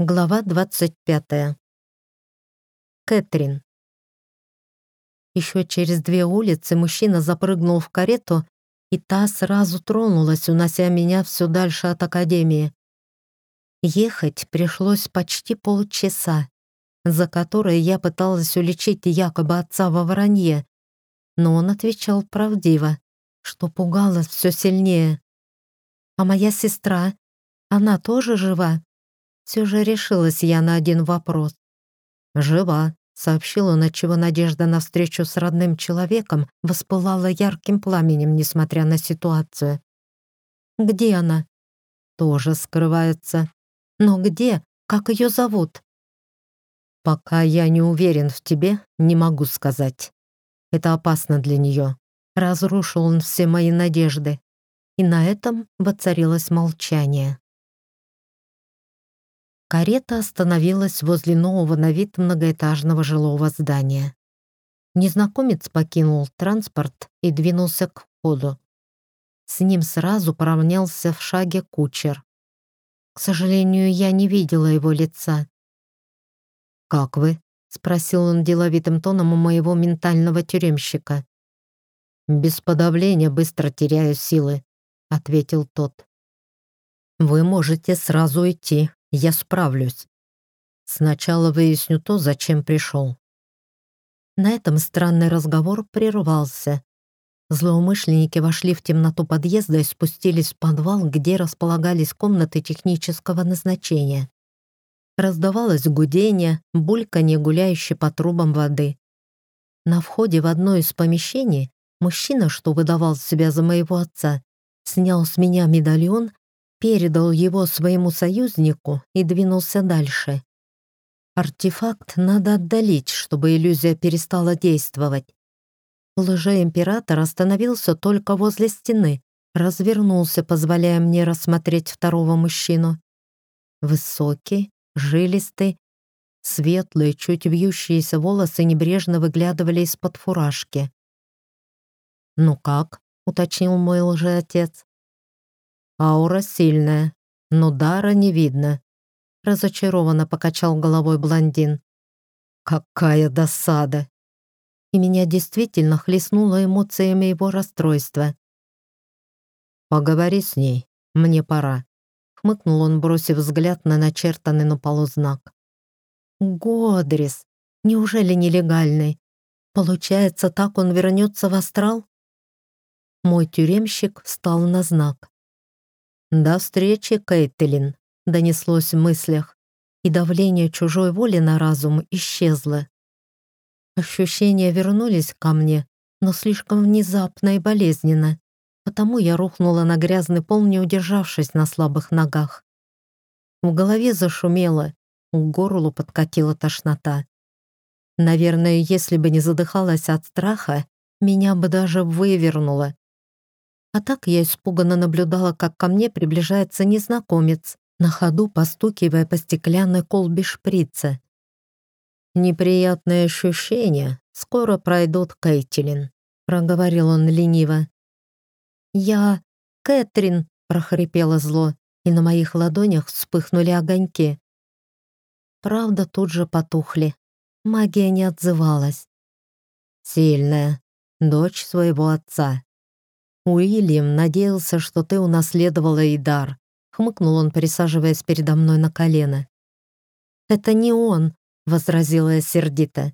Глава 25. Кэтрин. Еще через две улицы мужчина запрыгнул в карету, и та сразу тронулась, унося меня все дальше от академии. Ехать пришлось почти полчаса, за которое я пыталась уличить якобы отца во вранье, но он отвечал правдиво, что пугало все сильнее. «А моя сестра? Она тоже жива?» Все же решилась я на один вопрос. «Жива», — сообщил он, чего надежда на встречу с родным человеком воспылала ярким пламенем, несмотря на ситуацию. «Где она?» «Тоже скрывается». «Но где? Как ее зовут?» «Пока я не уверен в тебе, не могу сказать. Это опасно для нее». Разрушил он все мои надежды. И на этом воцарилось молчание. Карета остановилась возле нового на вид многоэтажного жилого здания. Незнакомец покинул транспорт и двинулся к входу. С ним сразу поравнялся в шаге кучер. К сожалению, я не видела его лица. «Как вы?» — спросил он деловитым тоном у моего ментального тюремщика. «Без подавления быстро теряю силы», — ответил тот. «Вы можете сразу идти», я справлюсь. Сначала выясню то, зачем пришел». На этом странный разговор прервался. Злоумышленники вошли в темноту подъезда и спустились в подвал, где располагались комнаты технического назначения. Раздавалось гудение, бульканье гуляющее по трубам воды. На входе в одно из помещений мужчина, что выдавал себя за моего отца, снял с меня медальон передал его своему союзнику и двинулся дальше. Артефакт надо отдалить, чтобы иллюзия перестала действовать. Лже-император остановился только возле стены, развернулся, позволяя мне рассмотреть второго мужчину. Высокий, жилистый, светлые, чуть вьющиеся волосы небрежно выглядывали из-под фуражки. «Ну как?» — уточнил мой лжеотец. Аура сильная, но дара не видно. Разочарованно покачал головой блондин. Какая досада! И меня действительно хлестнуло эмоциями его расстройства. «Поговори с ней, мне пора», — хмыкнул он, бросив взгляд на начертанный на полу знак. «Годрис! Неужели нелегальный? Получается, так он вернется в астрал?» Мой тюремщик встал на знак. «До встречи, Кейтлин», — донеслось в мыслях, и давление чужой воли на разум исчезло. Ощущения вернулись ко мне, но слишком внезапно и болезненно, потому я рухнула на грязный пол, не удержавшись на слабых ногах. В голове зашумело, у горлу подкатила тошнота. Наверное, если бы не задыхалась от страха, меня бы даже вывернуло, а так я испуганно наблюдала, как ко мне приближается незнакомец, на ходу постукивая по стеклянной колбе шприца. «Неприятные ощущения скоро пройдут, Кейтилин», — проговорил он лениво. «Я... Кэтрин!» — прохрипело зло, и на моих ладонях вспыхнули огоньки. Правда, тут же потухли. Магия не отзывалась. «Сильная. Дочь своего отца. Уильям надеялся, что ты унаследовала и дар», — хмыкнул он, присаживаясь передо мной на колено. «Это не он», — возразила я сердито.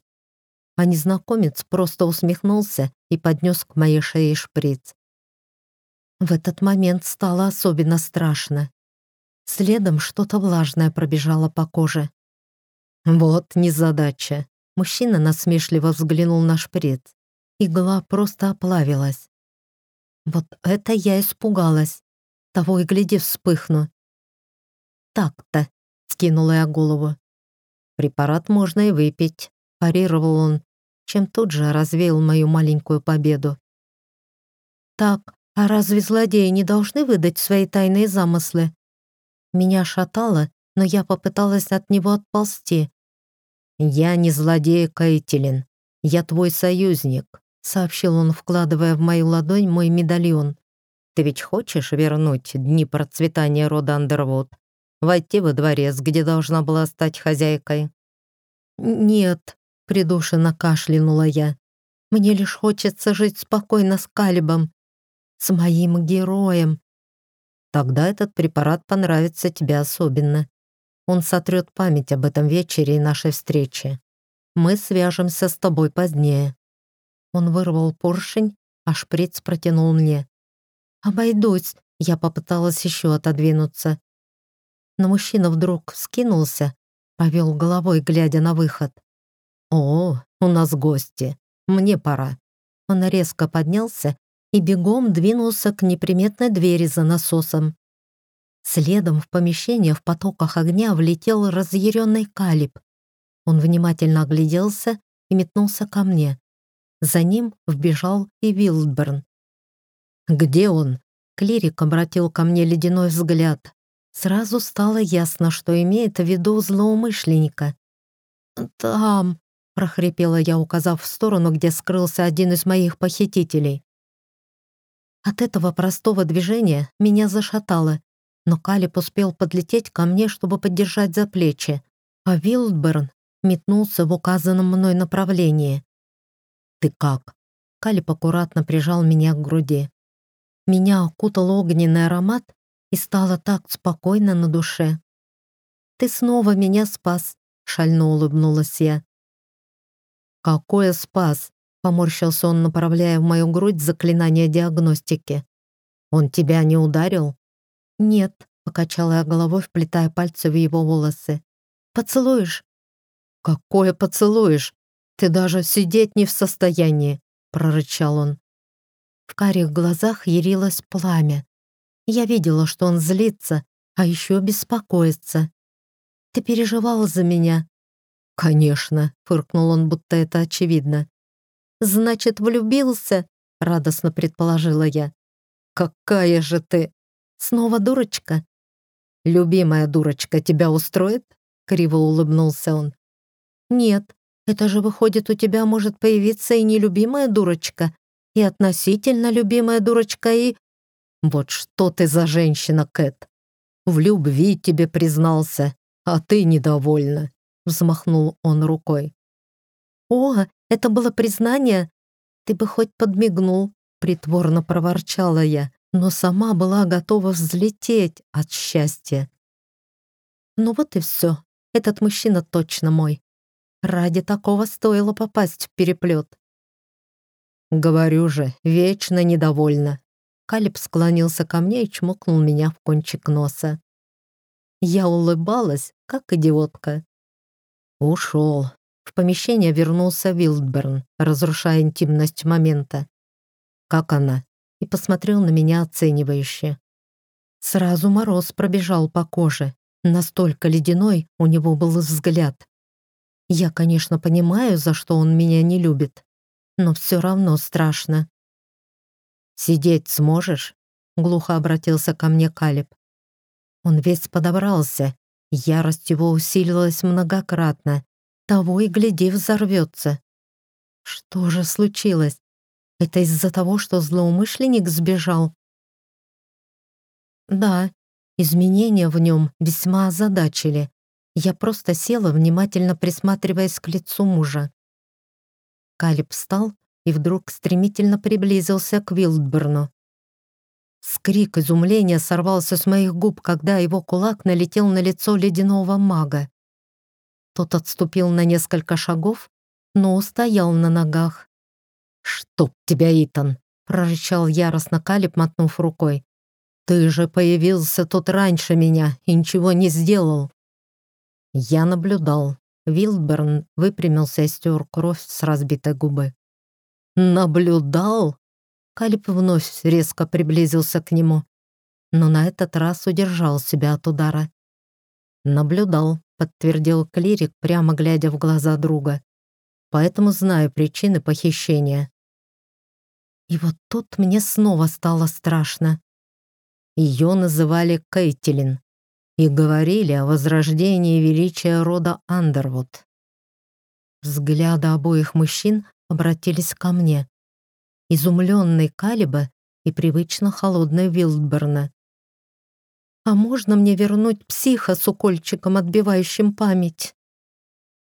А незнакомец просто усмехнулся и поднес к моей шее шприц. В этот момент стало особенно страшно. Следом что-то влажное пробежало по коже. «Вот незадача!» Мужчина насмешливо взглянул на шприц. Игла просто оплавилась. Вот это я испугалась. Того и гляди вспыхну. «Так-то», — скинула я голову. «Препарат можно и выпить», — парировал он, чем тут же развеял мою маленькую победу. «Так, а разве злодеи не должны выдать свои тайные замыслы?» Меня шатало, но я попыталась от него отползти. «Я не злодей, Каэтилин. Я твой союзник сообщил он, вкладывая в мою ладонь мой медальон. «Ты ведь хочешь вернуть дни процветания рода Андервуд? Войти во дворец, где должна была стать хозяйкой?» «Нет», — придушенно кашлянула я. «Мне лишь хочется жить спокойно с Калибом, с моим героем». «Тогда этот препарат понравится тебе особенно. Он сотрет память об этом вечере и нашей встрече. Мы свяжемся с тобой позднее». Он вырвал поршень, а шприц протянул мне. «Обойдусь», — я попыталась еще отодвинуться. Но мужчина вдруг скинулся, повел головой, глядя на выход. «О, у нас гости. Мне пора». Он резко поднялся и бегом двинулся к неприметной двери за насосом. Следом в помещение в потоках огня влетел разъяренный калиб. Он внимательно огляделся и метнулся ко мне. За ним вбежал и Вилдберн. «Где он?» Клирик обратил ко мне ледяной взгляд. Сразу стало ясно, что имеет в виду злоумышленника. «Там», — прохрипела я, указав в сторону, где скрылся один из моих похитителей. От этого простого движения меня зашатало, но Калиб успел подлететь ко мне, чтобы поддержать за плечи, а Вилдберн метнулся в указанном мной направлении. ты как!» Калип аккуратно прижал меня к груди. Меня окутал огненный аромат и стало так спокойно на душе. «Ты снова меня спас!» — шально улыбнулась я. «Какое спас!» — поморщился он, направляя в мою грудь заклинание диагностики. «Он тебя не ударил?» «Нет», — покачала я головой, вплетая пальцы в его волосы. «Поцелуешь?» «Какое поцелуешь?» «Ты даже сидеть не в состоянии!» — прорычал он. В карих глазах ярилось пламя. Я видела, что он злится, а еще беспокоится. «Ты переживал за меня?» «Конечно», — фыркнул он, будто это очевидно. «Значит, влюбился?» — радостно предположила я. «Какая же ты!» «Снова дурочка?» «Любимая дурочка тебя устроит?» — криво улыбнулся он. «Нет», это же выходит, у тебя может появиться и нелюбимая дурочка, и относительно любимая дурочка, и... Вот что ты за женщина, Кэт! В любви тебе признался, а ты недовольна, взмахнул он рукой. О, это было признание? Ты бы хоть подмигнул, притворно проворчала я, но сама была готова взлететь от счастья. Ну вот и все, этот мужчина точно мой. Ради такого стоило попасть в переплет. «Говорю же, вечно недовольна». Калиб склонился ко мне и чмокнул меня в кончик носа. Я улыбалась, как идиотка. «Ушел». В помещение вернулся Вилдберн, разрушая интимность момента. «Как она?» и посмотрел на меня оценивающе. Сразу мороз пробежал по коже. Настолько ледяной у него был взгляд. Я, конечно, понимаю, за что он меня не любит, но все равно страшно. «Сидеть сможешь?» — глухо обратился ко мне Калиб. Он весь подобрался, ярость его усилилась многократно, того и гляди взорвется. Что же случилось? Это из-за того, что злоумышленник сбежал? Да, изменения в нем весьма озадачили. Я просто села, внимательно присматриваясь к лицу мужа. Калиб встал и вдруг стремительно приблизился к Вилдберну. Скрик изумления сорвался с моих губ, когда его кулак налетел на лицо ледяного мага. Тот отступил на несколько шагов, но устоял на ногах. «Чтоб тебя, Итан!» — прорычал яростно Калиб, мотнув рукой. «Ты же появился тут раньше меня и ничего не сделал!» Я наблюдал. Вилберн выпрямился и стер кровь с разбитой губы. «Наблюдал?» Калип вновь резко приблизился к нему, но на этот раз удержал себя от удара. «Наблюдал», — подтвердил клирик, прямо глядя в глаза друга. «Поэтому знаю причины похищения». И вот тут мне снова стало страшно. Ее называли Кейтилин и говорили о возрождении величия рода Андервуд. Взгляды обоих мужчин обратились ко мне. Изумленный Калиба и привычно холодный Вилдберна. «А можно мне вернуть психа с укольчиком, отбивающим память?»